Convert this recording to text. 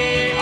yeah.